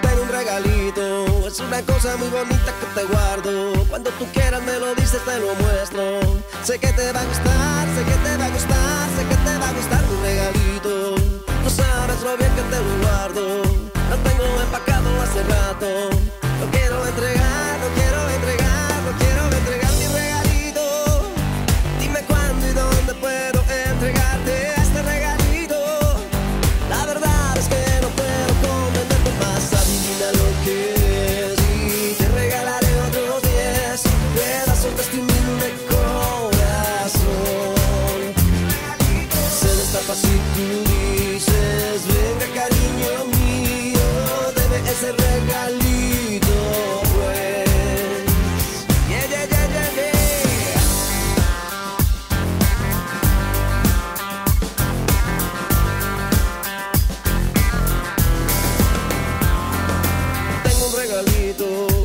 Tengo un regalito, es una cosa muy bonita que te guardo. Cuando tú quieras me lo dices, te lo muestro. Sé que te va a gustar, sé que te va a gustar, sé que te va a gustar mi regalito. No sabes lo bien que te guardo. Lo tengo empacado hace rato.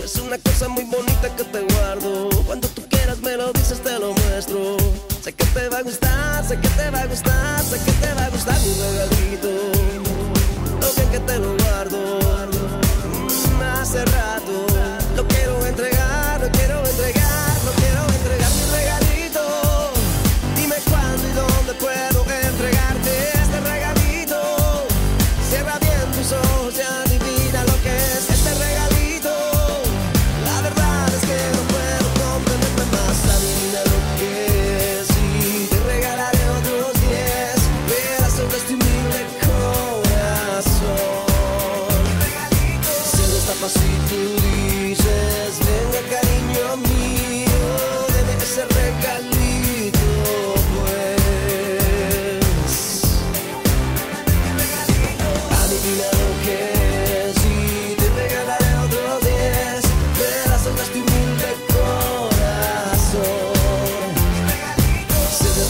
Es una cosa muy bonita que te guardo. Cuando tú quieras me lo dices, te lo muestro. Sé que te va a gustar, sé que te va a gustar,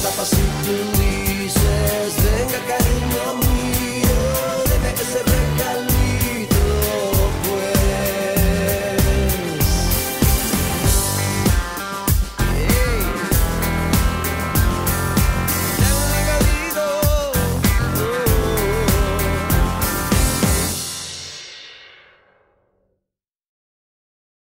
dapat simpleng wishes